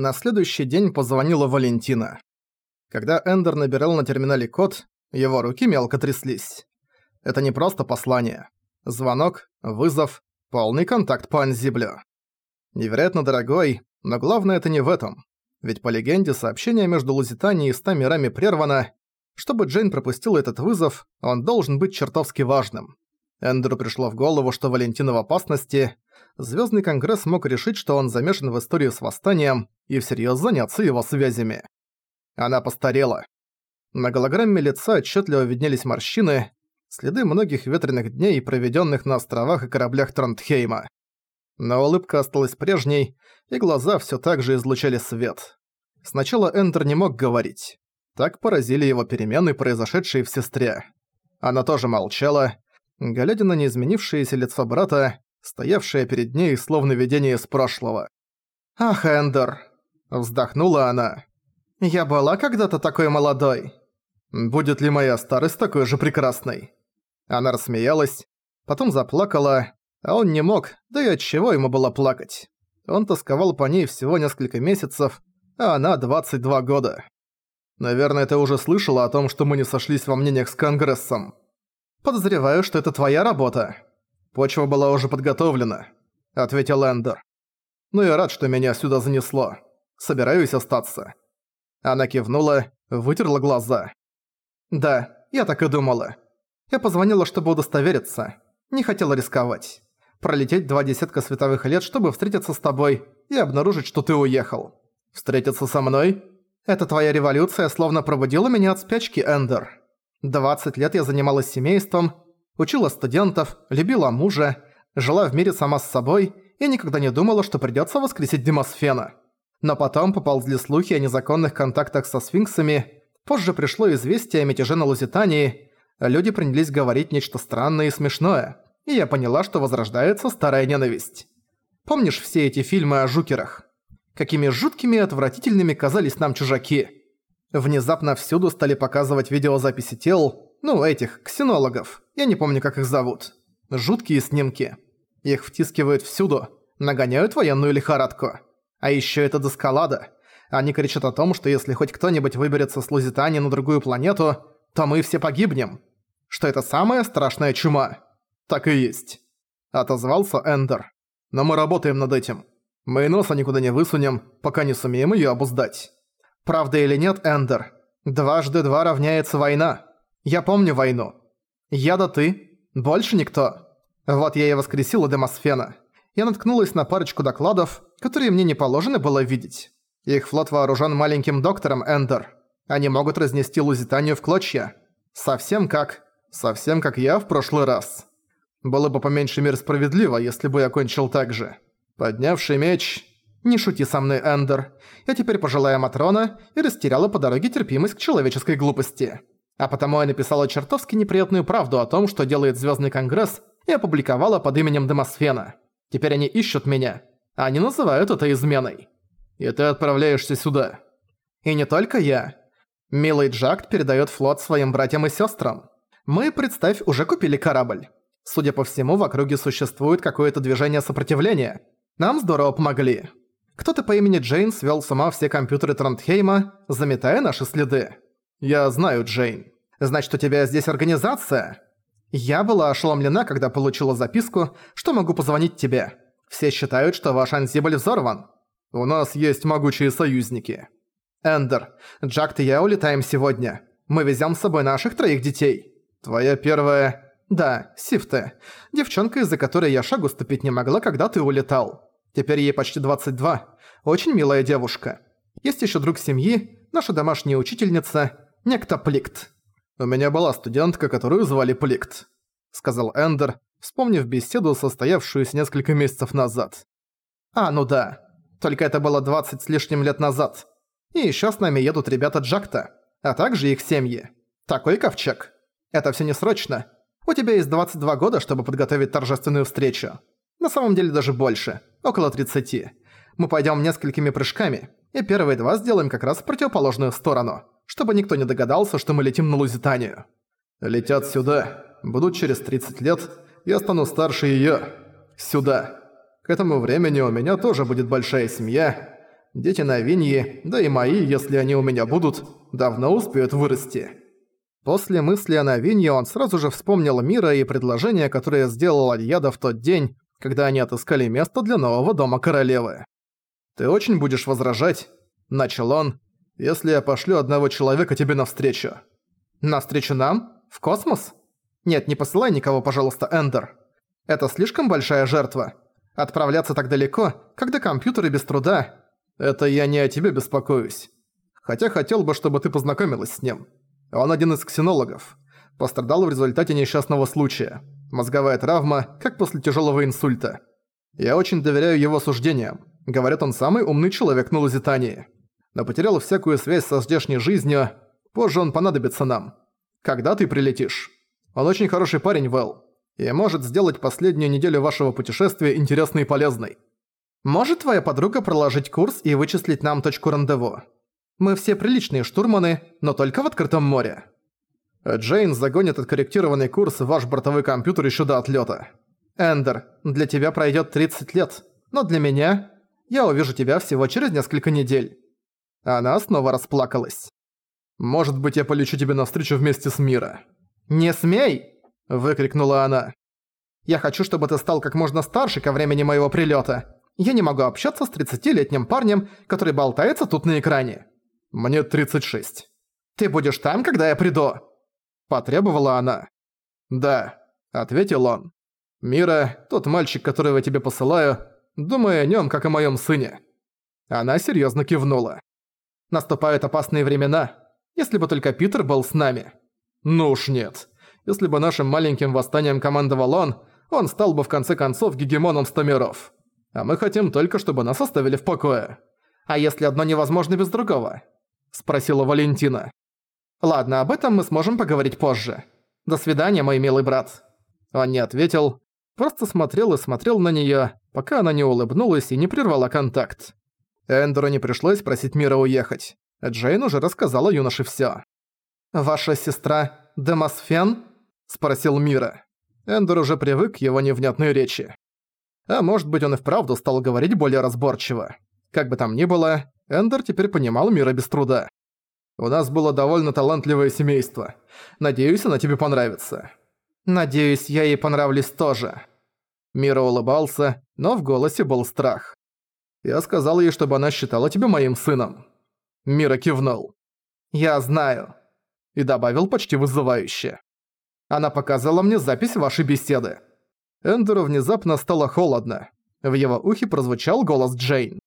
На следующий день позвонила Валентина. Когда Эндер набирал на терминале код, его руки мелко тряслись. Это не просто послание. Звонок, вызов, полный контакт по Анзиблю. Невероятно дорогой, но главное это не в этом. Ведь по легенде сообщение между Лузитанией и ста мирами прервано. Чтобы Джейн пропустила этот вызов, он должен быть чертовски важным. Эндеру пришло в голову, что Валентина в опасности. Звездный конгресс мог решить, что он замешан в историю с восстанием и всерьез заняться его связями. Она постарела. На голограмме лица отчетливо виднелись морщины, следы многих ветреных дней, проведенных на островах и кораблях Трандхейма. Но улыбка осталась прежней, и глаза все так же излучали свет. Сначала Эндер не мог говорить. Так поразили его перемены, произошедшие в сестре. Она тоже молчала, глядя на неизменившееся лицо брата, стоявшее перед ней словно видение из прошлого. «Ах, Эндер!» – вздохнула она. «Я была когда-то такой молодой. Будет ли моя старость такой же прекрасной?» Она рассмеялась, потом заплакала, а он не мог, да и от чего ему было плакать. Он тосковал по ней всего несколько месяцев, а она 22 года. Наверное, ты уже слышала о том, что мы не сошлись во мнениях с Конгрессом. Подозреваю, что это твоя работа. Почва была уже подготовлена, ответил Эндер. Ну я рад, что меня сюда занесло. Собираюсь остаться. Она кивнула, вытерла глаза. Да, я так и думала. Я позвонила, чтобы удостовериться. Не хотела рисковать. Пролететь два десятка световых лет, чтобы встретиться с тобой и обнаружить, что ты уехал. Встретиться со мной? Это твоя революция словно пробудила меня от спячки, Эндер. 20 лет я занималась семейством, учила студентов, любила мужа, жила в мире сама с собой и никогда не думала, что придётся воскресить Демосфена. Но потом поползли слухи о незаконных контактах со сфинксами, позже пришло известие о мятеже на Лузитании, люди принялись говорить нечто странное и смешное, и я поняла, что возрождается старая ненависть. Помнишь все эти фильмы о жукерах? Какими жуткими и отвратительными казались нам чужаки. Внезапно всюду стали показывать видеозаписи тел, ну, этих, ксенологов, я не помню, как их зовут. Жуткие снимки. Их втискивают всюду, нагоняют военную лихорадку. А ещё это доскалада. Они кричат о том, что если хоть кто-нибудь выберется с Лузитании на другую планету, то мы все погибнем. Что это самая страшная чума. Так и есть. Отозвался Эндер. Но мы работаем над этим. Мы носа никуда не высунем, пока не сумеем её обуздать. Правда или нет, Эндер? Дважды два равняется война. Я помню войну. Я да ты. Больше никто. Вот я и воскресила Демосфена. Я наткнулась на парочку докладов, которые мне не положено было видеть. Их флот вооружен маленьким доктором Эндер. Они могут разнести Лузитанию в клочья. Совсем как... Совсем как я в прошлый раз. Было бы по меньшей мере справедливо, если бы я кончил так же. Поднявший меч... «Не шути со мной, Эндер. Я теперь пожилая Матрона и растеряла по дороге терпимость к человеческой глупости. А потому я написала чертовски неприятную правду о том, что делает Звездный Конгресс, и опубликовала под именем Демосфена. Теперь они ищут меня, а они называют это изменой. И ты отправляешься сюда. И не только я. Милый Джакт передает флот своим братьям и сестрам. Мы, представь, уже купили корабль. Судя по всему, в округе существует какое-то движение сопротивления. Нам здорово помогли. Кто-то по имени Джейн свел с ума все компьютеры Трандхейма, заметая наши следы. Я знаю, Джейн. Значит, у тебя здесь организация? Я была ошеломлена, когда получила записку, что могу позвонить тебе. Все считают, что ваш ансибль взорван. У нас есть могучие союзники. Эндер, Джак и я улетаем сегодня. Мы везем с собой наших троих детей. Твоя первая... Да, Сифте. Девчонка, из-за которой я шагу ступить не могла, когда ты улетал. Теперь ей почти 22. Очень милая девушка. Есть еще друг семьи, наша домашняя учительница, некто Пликт. «У меня была студентка, которую звали Пликт», — сказал Эндер, вспомнив беседу, состоявшуюся несколько месяцев назад. «А, ну да. Только это было 20 с лишним лет назад. И еще с нами едут ребята Джакта, а также их семьи. Такой ковчег. Это все не срочно. У тебя есть 22 года, чтобы подготовить торжественную встречу. На самом деле даже больше, около 30. Мы пойдем несколькими прыжками, и первые два сделаем как раз в противоположную сторону, чтобы никто не догадался, что мы летим на Лузитанию. Летят сюда, будут через 30 лет, я стану старше её. Сюда. К этому времени у меня тоже будет большая семья. Дети на Виньи, да и мои, если они у меня будут, давно успеют вырасти. После мысли о Навинье он сразу же вспомнил Мира и предложение, которое сделал Альяда в тот день, когда они отыскали место для нового дома королевы. «Ты очень будешь возражать?» – начал он. «Если я пошлю одного человека тебе навстречу». «Навстречу нам? В космос?» «Нет, не посылай никого, пожалуйста, Эндер. Это слишком большая жертва. Отправляться так далеко, когда компьютеры без труда. Это я не о тебе беспокоюсь. Хотя хотел бы, чтобы ты познакомилась с ним. Он один из ксенологов. Пострадал в результате несчастного случая. Мозговая травма, как после тяжелого инсульта. Я очень доверяю его суждениям. Говорят, он самый умный человек на Лузитании. Но потерял всякую связь со здешней жизнью. Позже он понадобится нам. Когда ты прилетишь? Он очень хороший парень, Вэл и может сделать последнюю неделю вашего путешествия интересной и полезной. Может твоя подруга проложить курс и вычислить нам точку рандеву? Мы все приличные штурманы, но только в открытом море. Джейн загонит откорректированный курс в ваш бортовой компьютер еще до отлета. Эндер, для тебя пройдет 30 лет, но для меня... Я увижу тебя всего через несколько недель. Она снова расплакалась. Может быть, я полечу тебе навстречу вместе с Мира. Не смей! – выкрикнула она. «Я хочу, чтобы ты стал как можно старше ко времени моего прилёта. Я не могу общаться с 30-летним парнем, который болтается тут на экране. Мне 36. Ты будешь там, когда я приду?» Потребовала она. «Да», – ответил он. «Мира, тот мальчик, которого я тебе посылаю, думаю о нём, как о моём сыне». Она серьёзно кивнула. «Наступают опасные времена, если бы только Питер был с нами». «Ну уж нет. Если бы нашим маленьким восстанием командовал он, он стал бы в конце концов гегемоном ста. А мы хотим только, чтобы нас оставили в покое. А если одно невозможно без другого? Спросила Валентина. Ладно, об этом мы сможем поговорить позже. До свидания, мой милый брат. Он не ответил, просто смотрел и смотрел на неё, пока она не улыбнулась и не прервала контакт. Эндеру не пришлось просить Мира уехать. Джейн уже рассказала юноше всё. «Ваша сестра Демосфен?» спросил Мира. Эндер уже привык к его невнятной речи. А может быть, он и вправду стал говорить более разборчиво. Как бы там ни было, Эндер теперь понимал Мира без труда. «У нас было довольно талантливое семейство. Надеюсь, она тебе понравится». «Надеюсь, я ей понравлюсь тоже». Мира улыбался, но в голосе был страх. «Я сказал ей, чтобы она считала тебя моим сыном». Мира кивнул. «Я знаю». И добавил почти вызывающе. Она показала мне запись вашей беседы». Эндеру внезапно стало холодно. В его ухе прозвучал голос Джейн.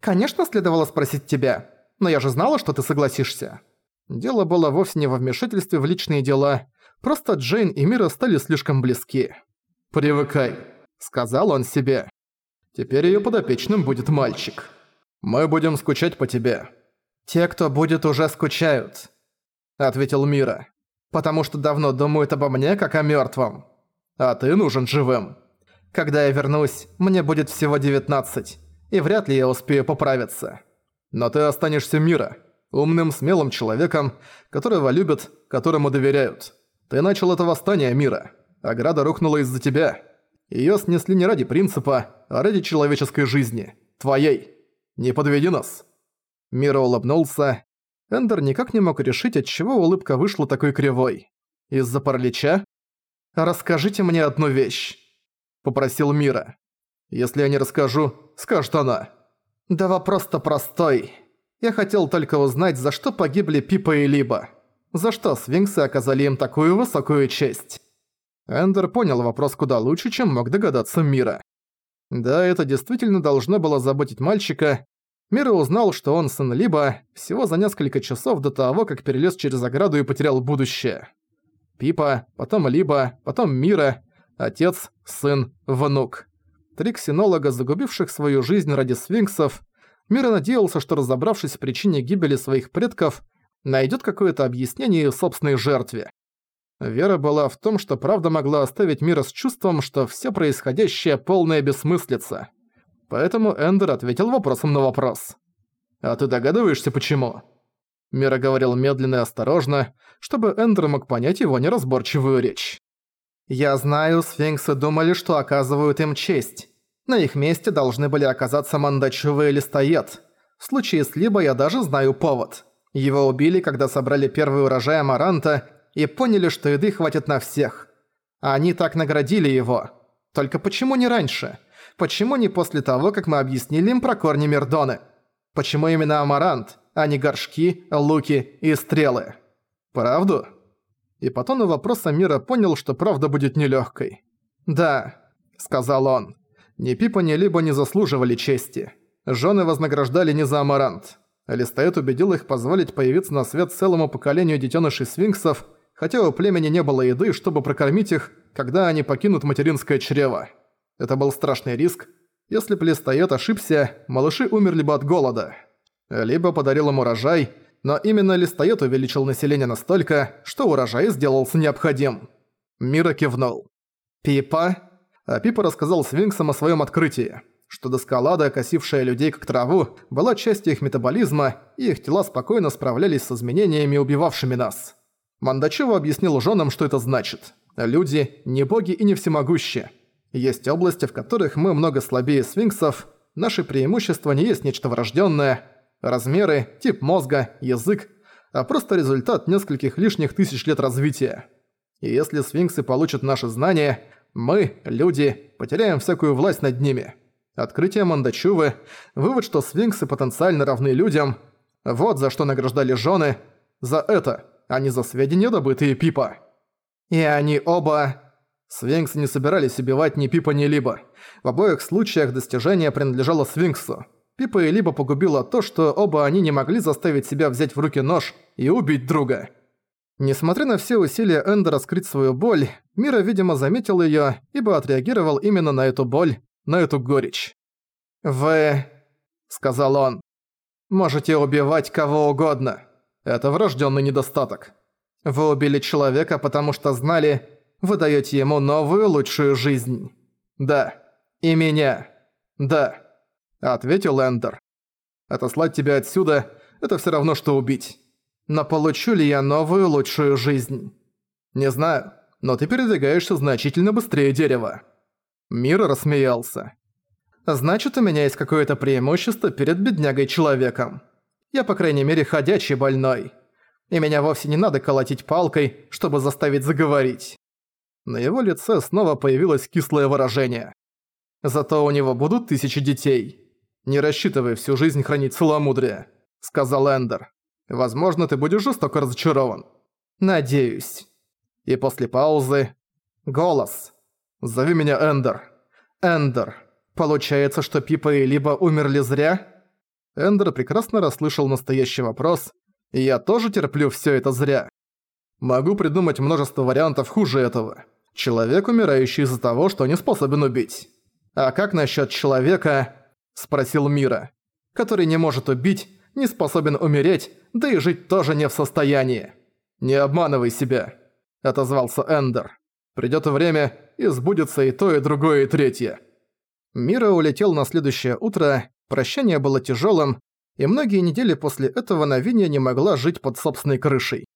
«Конечно, следовало спросить тебя, но я же знала, что ты согласишься». Дело было вовсе не во вмешательстве в личные дела, просто Джейн и Мира стали слишком близки. «Привыкай», — сказал он себе. «Теперь её подопечным будет мальчик. Мы будем скучать по тебе». «Те, кто будет, уже скучают», — ответил Мира потому что давно думают обо мне как о мёртвом. А ты нужен живым. Когда я вернусь, мне будет всего 19, и вряд ли я успею поправиться. Но ты останешься мира, умным, смелым человеком, которого любят, которому доверяют. Ты начал это восстание мира. Ограда рухнула из-за тебя. Её снесли не ради принципа, а ради человеческой жизни. Твоей. Не подведи нас. Мира улыбнулся, Эндер никак не мог решить, от чего улыбка вышла такой кривой. Из-за паралича? «Расскажите мне одну вещь», — попросил Мира. «Если я не расскажу, скажет она». «Да вопрос-то простой. Я хотел только узнать, за что погибли Пипа и Либо. За что свинксы оказали им такую высокую честь?» Эндер понял вопрос куда лучше, чем мог догадаться Мира. Да, это действительно должно было заботить мальчика, Мира узнал, что он сын Либо всего за несколько часов до того, как перелез через ограду и потерял будущее. Пипа, потом Либо, потом Мира, отец, сын, внук. Три ксенолога, загубивших свою жизнь ради свинксов, Мира надеялся, что разобравшись в причине гибели своих предков, найдет какое-то объяснение собственной жертве. Вера была в том, что правда могла оставить Мира с чувством, что все происходящее полная бессмыслица. Поэтому Эндер ответил вопросом на вопрос. «А ты догадываешься, почему?» Мира говорил медленно и осторожно, чтобы Эндер мог понять его неразборчивую речь. «Я знаю, сфинксы думали, что оказывают им честь. На их месте должны были оказаться Мандачува или Стоет. В случае с Либо я даже знаю повод. Его убили, когда собрали первый урожай амаранта и поняли, что еды хватит на всех. Они так наградили его. Только почему не раньше? Почему не после того, как мы объяснили им про корни Мердоны? Почему именно амарант, а не горшки, луки и стрелы? Правду? И по тону вопроса Мира понял, что правда будет нелегкой. «Да», — сказал он, — «ни Пипа, ни Либо не заслуживали чести. Жены вознаграждали не за амарант. Листоед убедил их позволить появиться на свет целому поколению детенышей свинксов, хотя у племени не было еды, чтобы прокормить их, когда они покинут материнское чрево. Это был страшный риск. Если б Листоед ошибся, малыши умерли бы от голода. Либо подарил им урожай, но именно Листоед увеличил население настолько, что урожай сделался необходим. Мира кивнул. «Пипа?» А Пипа рассказал свинксам о своем открытии, что доскалада, косившая людей как траву, была частью их метаболизма, и их тела спокойно справлялись с изменениями, убивавшими нас. Мандачева объяснил женам, что это значит. Люди не боги и не всемогущие. Есть области, в которых мы много слабее свинксов, наши преимущества не есть нечто врожденное, размеры, тип мозга, язык, а просто результат нескольких лишних тысяч лет развития. И если свинксы получат наши знания, мы, люди, потеряем всякую власть над ними. Открытие Мандачувы, вывод, что свинксы потенциально равны людям, вот за что награждали жены, за это, а не за сведения, добытые Пипа. И они оба... Свинксы не собирались убивать ни Пипа, ни Либо. В обоих случаях достижение принадлежало Свинксу. Пипа и Либо погубило то, что оба они не могли заставить себя взять в руки нож и убить друга. Несмотря на все усилия Энда раскрыть свою боль, Мира, видимо, заметил её, ибо отреагировал именно на эту боль, на эту горечь. «Вы...» — сказал он. «Можете убивать кого угодно. Это врожденный недостаток. Вы убили человека, потому что знали, вы даете ему новую, лучшую жизнь. Да. И меня. Да», — ответил Эндер. «Отослать тебя отсюда — это все равно, что убить. Но получу ли я новую, лучшую жизнь? Не знаю, но ты передвигаешься значительно быстрее дерева». Мир рассмеялся. «Значит, у меня есть какое-то преимущество перед беднягой-человеком. Я, по крайней мере, ходячий больной. И меня вовсе не надо колотить палкой, чтобы заставить заговорить». На его лице снова появилось кислое выражение. «Зато у него будут тысячи детей. Не рассчитывай всю жизнь хранить целомудрие», — сказал Эндер. «Возможно, ты будешь жестоко разочарован». «Надеюсь». И после паузы... Голос. «Зови меня Эндер». «Эндер, получается, что Пипа и Либо умерли зря?» Эндер прекрасно расслышал настоящий вопрос, я тоже терплю всё это зря. Могу придумать множество вариантов хуже этого. Человек, умирающий из-за того, что не способен убить. А как насчёт человека, спросил Мира, который не может убить, не способен умереть, да и жить тоже не в состоянии. Не обманывай себя, отозвался Эндер. Придёт время, и сбудется и то, и другое, и третье. Мира улетел на следующее утро, прощание было тяжелым, и многие недели после этого Навинья не могла жить под собственной крышей.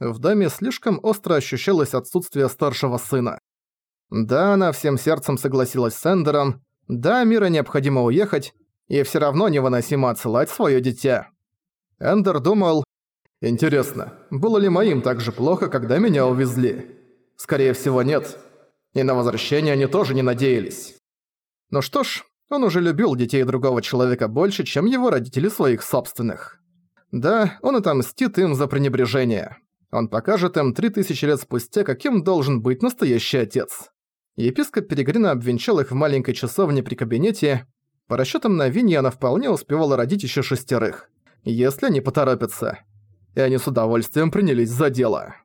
В доме слишком остро ощущалось отсутствие старшего сына. Да, она всем сердцем согласилась с Эндером, да, Мира необходимо уехать, и все равно невыносимо отсылать свое дитя. Эндер думал, «Интересно, было ли моим так же плохо, когда меня увезли?» Скорее всего, нет. И на возвращение они тоже не надеялись. Ну что ж, он уже любил детей другого человека больше, чем его родители своих собственных. Да, он отомстит им за пренебрежение. Он покажет им три тысячи лет спустя, каким должен быть настоящий отец. Епископ Перегрина обвенчал их в маленькой часовне при кабинете. По расчетам на Виньи она вполне успевала родить еще шестерых, если они поторопятся. И они с удовольствием принялись за дело.